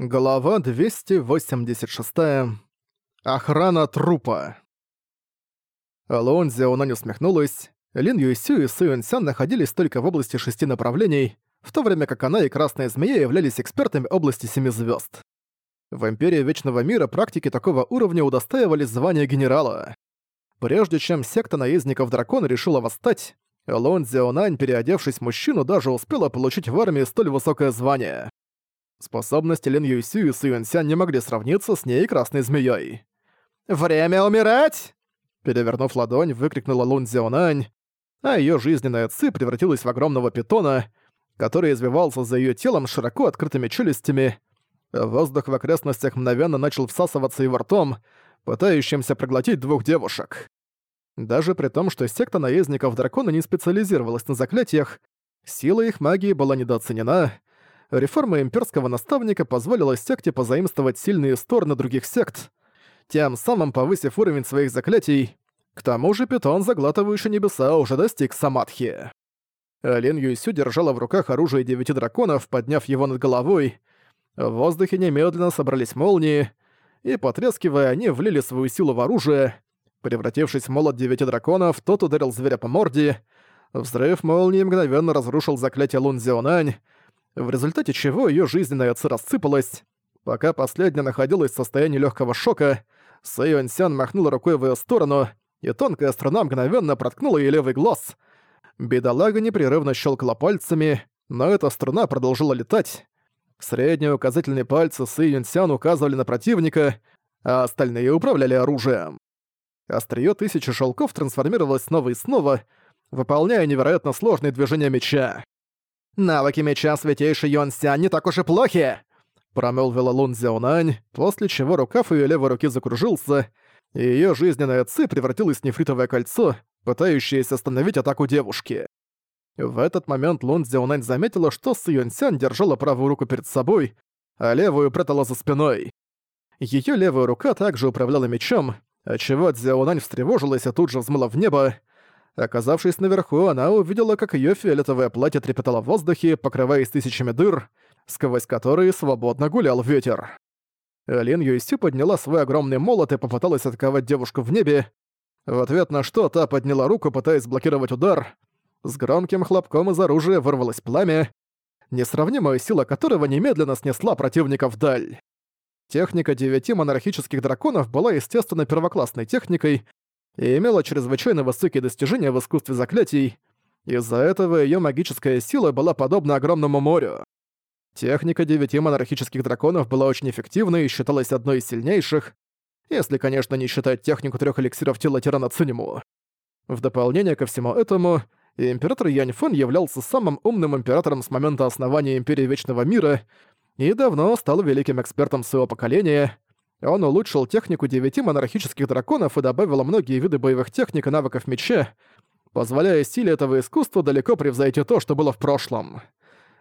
Глава 286. Охрана трупа. Лоун Зяонань усмехнулась. Лин Юйсю и Сюэн Сян находились только в области шести направлений, в то время как она и Красная Змея являлись экспертами области семи звезд. В Империи Вечного Мира практики такого уровня удостаивались звания генерала. Прежде чем секта наездников Дракона решила восстать, Лоун Зяонань, переодевшись в мужчину, даже успела получить в армии столь высокое звание. Способности Лин Юйсю и Сюэнсян не могли сравниться с ней Красной Змеёй. «Время умирать!» Перевернув ладонь, выкрикнула Лун Зионань, а её жизненная ци превратилась в огромного питона, который извивался за её телом широко открытыми челюстями. Воздух в окрестностях мгновенно начал всасываться его ртом, пытающимся проглотить двух девушек. Даже при том, что секта наездников дракона не специализировалась на заклятиях, сила их магии была недооценена, реформа имперского наставника позволила секте позаимствовать сильные стороны других сект, тем самым повысив уровень своих заклятий. К тому же питон, заглатывающий небеса, уже достиг самадхи. Лин Юйсю держала в руках оружие девяти драконов, подняв его над головой. В воздухе немедленно собрались молнии, и, потрескивая, они влили свою силу в оружие. Превратившись в молот девяти драконов, тот ударил зверя по морде. Взрыв молнии мгновенно разрушил заклятие Лун Зионань, в результате чего ее жизненная ци рассыпалась. Пока последняя находилась в состоянии легкого шока, Сэйон Сян махнула рукой в ее сторону, и тонкая струна мгновенно проткнула ей левый глаз. Бедолага непрерывно щелкала пальцами, но эта струна продолжила летать. Средние указательные пальцы Сэйон Сян указывали на противника, а остальные управляли оружием. Остриё тысячи шелков трансформировалось снова и снова, выполняя невероятно сложные движения меча. «Навыки меча Святейший Йон Сян не так уж и плохи!» Промолвила Лун Зяонань, после чего рукав её левой руки закружился, и её жизненная ци превратилась в нефритовое кольцо, пытающееся остановить атаку девушки. В этот момент Лун Зяонань заметила, что Сы Сян держала правую руку перед собой, а левую прятала за спиной. Её левая рука также управляла мечом, отчего Цзяонань встревожилась и тут же взмыла в небо, Оказавшись наверху, она увидела, как её фиолетовое платье трепетало в воздухе, покрываясь тысячами дыр, сквозь которые свободно гулял ветер. Лин Юйси подняла свой огромный молот и попыталась атаковать девушку в небе, в ответ на что та подняла руку, пытаясь блокировать удар. С громким хлопком из оружия вырвалось пламя, несравнимая сила которого немедленно снесла противника вдаль. Техника девяти монархических драконов была, естественно, первоклассной техникой, и имела чрезвычайно высокие достижения в искусстве заклятий, из-за этого её магическая сила была подобна огромному морю. Техника девяти монархических драконов была очень эффективной и считалась одной из сильнейших, если, конечно, не считать технику трёх эликсиров тела тирана Цинему. В дополнение ко всему этому, император Яньфэн являлся самым умным императором с момента основания Империи Вечного Мира и давно стал великим экспертом своего поколения, он улучшил технику девяти монархических драконов и добавил многие виды боевых техник и навыков меча, позволяя силе этого искусства далеко превзойти то, что было в прошлом.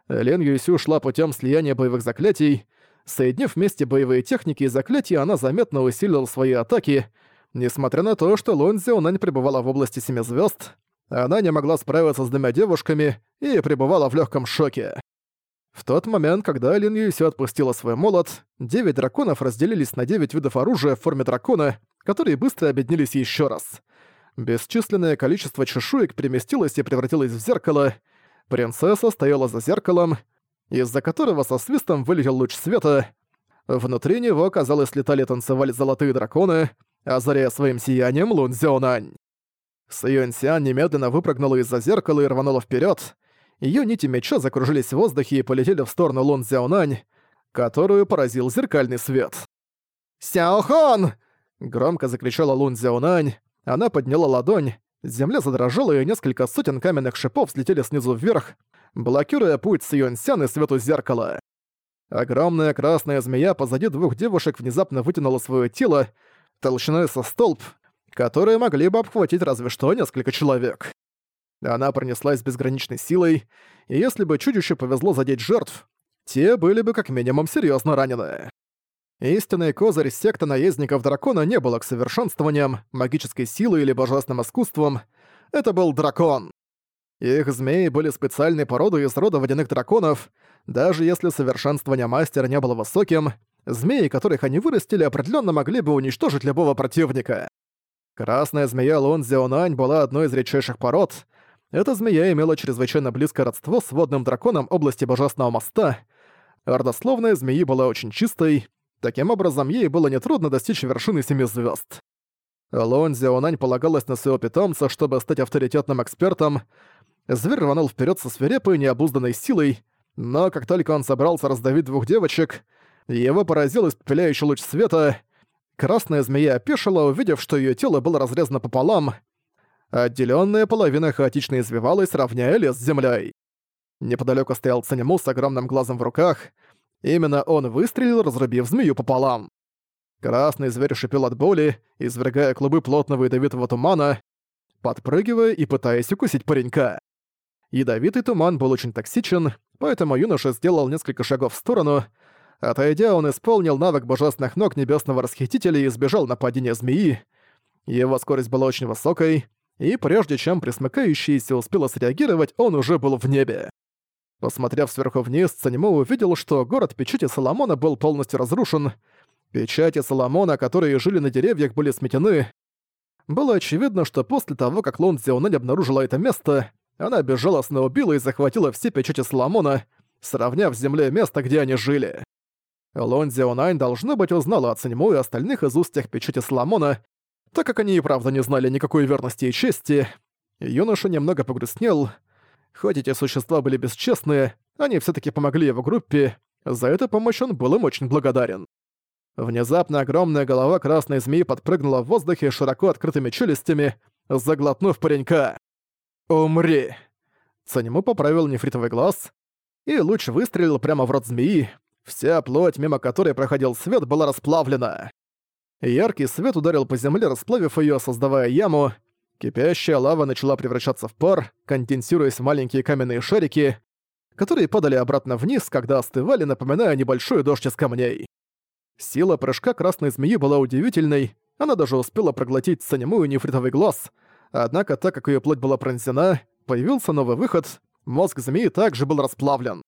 Лен Юйсю шла путем слияния боевых заклятий. Соединив вместе боевые техники и заклятия, она заметно усилила свои атаки, несмотря на то, что Лун Зеонань пребывала в области Семи Звезд, она не могла справиться с двумя девушками и пребывала в легком шоке. В тот момент, когда Лин Юйсю отпустила свой молот, девять драконов разделились на девять видов оружия в форме дракона, которые быстро объединились еще раз. Бесчисленное количество чешуек переместилось и превратилось в зеркало. Принцесса стояла за зеркалом, из-за которого со свистом вылетел луч света. Внутри него, казалось, летали танцевали золотые драконы, озаряя своим сиянием Лун Зионань. Сиюнь Сиан немедленно выпрыгнула из-за зеркала и рванула вперед. Её нити меча закружились в воздухе и полетели в сторону Лун Зяонань, которую поразил зеркальный свет. «Сяохон!» — громко закричала Лун Зяонань. Она подняла ладонь, земля задрожала, и несколько сотен каменных шипов взлетели снизу вверх, блокируя путь с Юньсян и свету зеркала. Огромная красная змея позади двух девушек внезапно вытянула своё тело, толщиной со столб, которые могли бы обхватить разве что несколько человек. Она пронеслась безграничной силой, и если бы чудище повезло задеть жертв, те были бы как минимум серьезно ранены. Истинный козырь секты наездников дракона не было к совершенствованиям, магической силой или божественным искусством. Это был дракон. Их змеи были специальной породой из рода водяных драконов. Даже если совершенствование мастера не было высоким, змеи, которых они вырастили, определенно могли бы уничтожить любого противника. Красная змея Лун Зеонань была одной из редчайших пород. Эта змея имела чрезвычайно близкое родство с водным драконом области Божественного моста. Родословная змеи была очень чистой, таким образом ей было нетрудно достичь вершины семи звезд. Лун Зеонань полагалась на своего питомца, чтобы стать авторитетным экспертом. Зверь рванул вперед со свирепой необузданной силой, но как только он собрался раздавить двух девочек, его поразил испепеляющий луч света. Красная змея опешила, увидев, что ее тело было разрезано пополам. Отделённая половина хаотично извивалась, равняя лес с землей. Неподалёку стоял Цанему с огромным глазом в руках. Именно он выстрелил, разрубив змею пополам. Красный зверь шипел от боли, извергая клубы плотного ядовитого тумана, подпрыгивая и пытаясь укусить паренька. Ядовитый туман был очень токсичен, поэтому юноша сделал несколько шагов в сторону. Отойдя, он исполнил навык божественных ног небесного расхитителя и избежал нападения змеи. Его скорость была очень высокой, и прежде чем присмыкающийся успел среагировать, он уже был в небе. Посмотрев сверху вниз, Цанимо увидел, что город Печати Соломона был полностью разрушен, Печати Соломона, которые жили на деревьях, были сметены. Было очевидно, что после того, как Лон Зеонель обнаружила это место, она безжалостно убила и захватила все печати Соломона, сравняв с землей место, где они жили. Лон Зеонань, должно быть, узнала о Циньму и остальных из уст тех печати Соломона, так как они и правда не знали никакой верности и чести. Юноша немного погрустнел. Хоть эти существа были бесчестные, они все таки помогли его группе, за эту помощь он был им очень благодарен. Внезапно огромная голова красной змеи подпрыгнула в воздухе широко открытыми челюстями, заглотнув паренька. «Умри!» Цанему поправил нефритовый глаз, и луч выстрелил прямо в рот змеи. Вся плоть, мимо которой проходил свет, была расплавлена. Яркий свет ударил по земле, расплавив ее, создавая яму. Кипящая лава начала превращаться в пар, конденсируясь в маленькие каменные шарики, которые падали обратно вниз, когда остывали, напоминая небольшой дождь из камней. Сила прыжка красной змеи была удивительной, она даже успела проглотить санемую нефритовый глаз, однако так как ее плоть была пронзена, появился новый выход, мозг змеи также был расплавлен.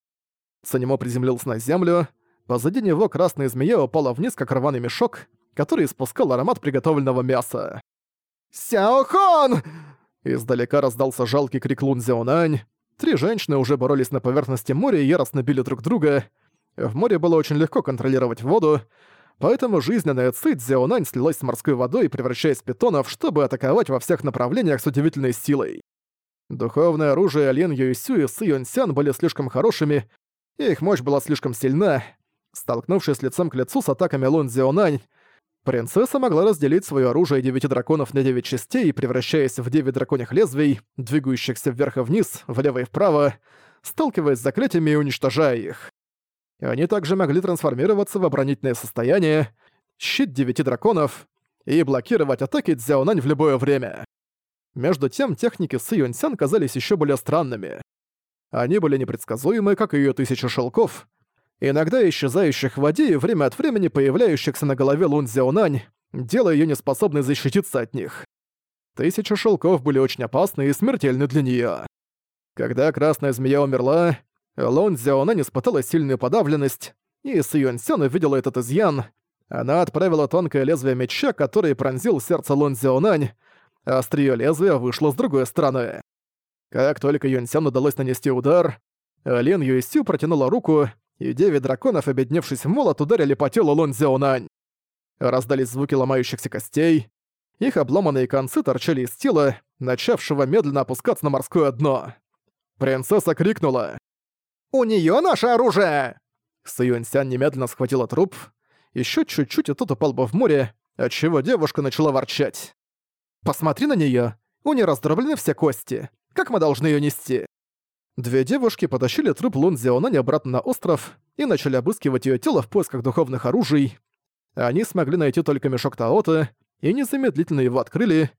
Санемо приземлился на землю, позади него красная змея упала вниз, как рваный мешок, который испускал аромат приготовленного мяса. «Сяохон!» Издалека раздался жалкий крик Лун Зяонань. Три женщины уже боролись на поверхности моря и яростно били друг друга. В море было очень легко контролировать воду, поэтому жизненная ци Дзяонань слилась с морской водой, превращаясь в питонов, чтобы атаковать во всех направлениях с удивительной силой. Духовное оружие Лен Юйсю и Сы Юньсян были слишком хорошими, и их мощь была слишком сильна. Столкнувшись лицом к лицу с атаками Лун Дзяонань, принцесса могла разделить свое оружие девяти драконов на девять частей, превращаясь в девять драконьих лезвий, двигающихся вверх и вниз, влево и вправо, сталкиваясь с заклятиями и уничтожая их. Они также могли трансформироваться в оборонительное состояние, щит девяти драконов и блокировать атаки Цзяонань в любое время. Между тем, техники Сы Юньсян казались еще более странными. Они были непредсказуемы, как и её тысяча шелков, иногда исчезающих в воде и время от времени появляющихся на голове Лун Цзяонань, делая её неспособной защититься от них. Тысяча шелков были очень опасны и смертельны для неё. Когда Красная Змея умерла, Лун Зяонань испытала сильную подавленность, и Си Юньсян увидела этот изъян. Она отправила тонкое лезвие меча, который пронзил сердце Лун Зяонань, а остриё лезвия вышло с другой стороны. Как только Юньсян удалось нанести удар, Лин Юйсю протянула руку, и девять драконов, обедневшись в молот, ударили по телу Лун Зяонань. Раздались звуки ломающихся костей, их обломанные концы торчали из тела, начавшего медленно опускаться на морское дно. Принцесса крикнула. «У неё наше оружие!» Саюньсян немедленно схватила труп. Ещё чуть-чуть, и тот упал бы в море, отчего девушка начала ворчать. «Посмотри на неё. У неё раздроблены все кости. Как мы должны её нести?» Две девушки потащили труп Лун Зеонань обратно на остров и начали обыскивать её тело в поисках духовных оружий. Они смогли найти только мешок Таота и незамедлительно его открыли.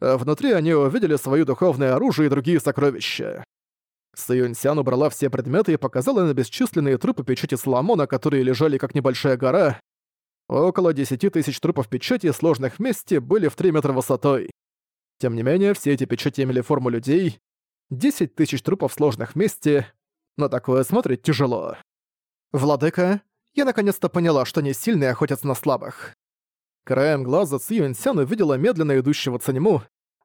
Внутри они увидели своё духовное оружие и другие сокровища. Саюньсян убрала все предметы и показала на бесчисленные трупы печати Соломона, которые лежали как небольшая гора. Около 10 тысяч трупов печати, сложных вместе, были в 3 метра высотой. Тем не менее, все эти печати имели форму людей. 10 тысяч трупов сложных вместе. На такое смотреть тяжело. «Владыка, я наконец-то поняла, что не сильные охотятся на слабых». Краем глаза Ци Юньсян увидела медленно идущего Цанему.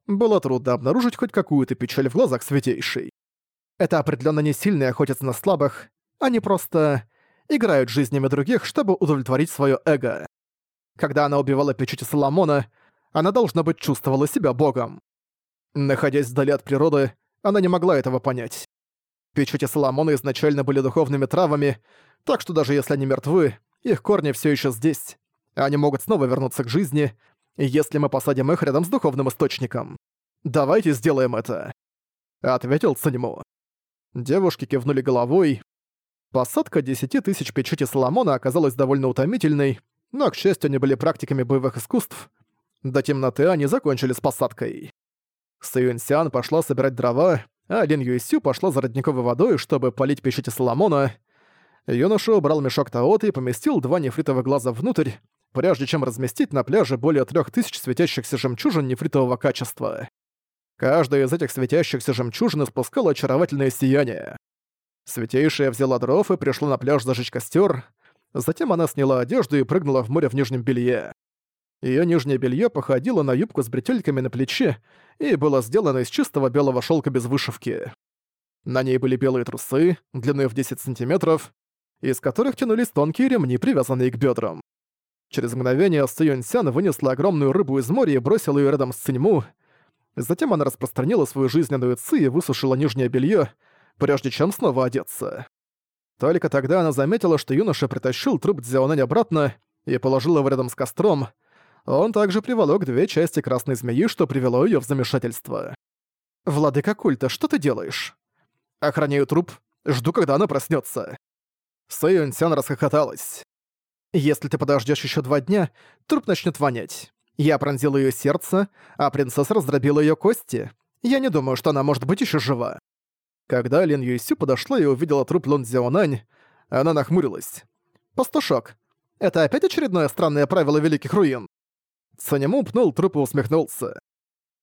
Было трудно обнаружить хоть какую-то печаль в глазах Святейшей. Это определенно не сильные охотятся на слабых, они просто играют жизнями других, чтобы удовлетворить свое эго. Когда она убивала печати Соломона, она, должно быть, чувствовала себя богом. Находясь вдали от природы, она не могла этого понять. Печати Соломона изначально были духовными травами, так что даже если они мертвы, их корни все еще здесь. Они могут снова вернуться к жизни, если мы посадим их рядом с духовным источником. Давайте сделаем это. Ответил Цанему. Девушки кивнули головой. Посадка десяти тысяч печати Соломона оказалась довольно утомительной, но, к счастью, они были практиками боевых искусств. До темноты они закончили с посадкой. Саюнсян пошла собирать дрова, а Лин Юйсю пошла за родниковой водой, чтобы полить печати Соломона. Юноша убрал мешок Таоты и поместил два нефритовых глаза внутрь, прежде чем разместить на пляже более трех тысяч светящихся жемчужин нефритового качества. Каждая из этих светящихся жемчужин испускала очаровательное сияние. Святейшая взяла дров и пришла на пляж зажечь костер. Затем она сняла одежду и прыгнула в море в нижнем белье. Её нижнее белье походило на юбку с бретельками на плече и было сделано из чистого белого шелка без вышивки. На ней были белые трусы, длиной в 10 сантиметров, из которых тянулись тонкие ремни, привязанные к бедрам. Через мгновение Сюньсян вынесла огромную рыбу из моря и бросила ее рядом с Циньму. Затем она распространила свою жизненную ци и высушила нижнее белье, прежде чем снова одеться. Только тогда она заметила, что юноша притащил труп Дзяонань обратно и положил его рядом с костром, он также приволок две части красной змеи, что привело её в замешательство. «Владыка культа, что ты делаешь?» «Охраняю труп. Жду, когда она проснётся». Сэйюнсян расхохоталась. «Если ты подождёшь ещё два дня, труп начнёт вонять. Я пронзил её сердце, а принцесса раздробила её кости. Я не думаю, что она может быть ещё жива». Когда Лин Юйсю подошла и увидела труп Лун Зяонань, она нахмурилась. «Пастушок, это опять очередное странное правило Великих Руин?» Санему пнул труп и усмехнулся.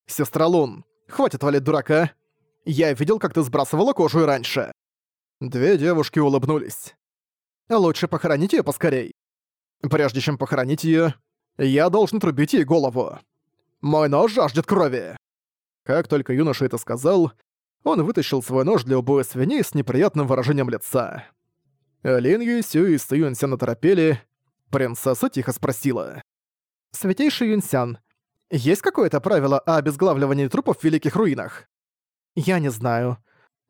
«Сестра Лун, хватит валить дурака. Я видел, как ты сбрасывала кожу и раньше». Две девушки улыбнулись. «Лучше похоронить её поскорей. Прежде чем похоронить её, я должен трубить ей голову. Мой нож жаждет крови». Как только юноша это сказал, он вытащил свой нож для убоя свиней с неприятным выражением лица. Лин Юйсю и Сююнься наторопели. Принцесса тихо спросила. «Святейший Юнсян, есть какое-то правило о обезглавливании трупов в Великих Руинах?» «Я не знаю.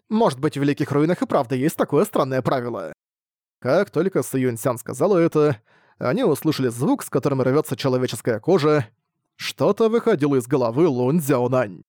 Может быть, в Великих Руинах и правда есть такое странное правило». Как только Су Юнсян сказала это, они услышали звук, с которым рвется человеческая кожа. Что-то выходило из головы Лун Цзяонань.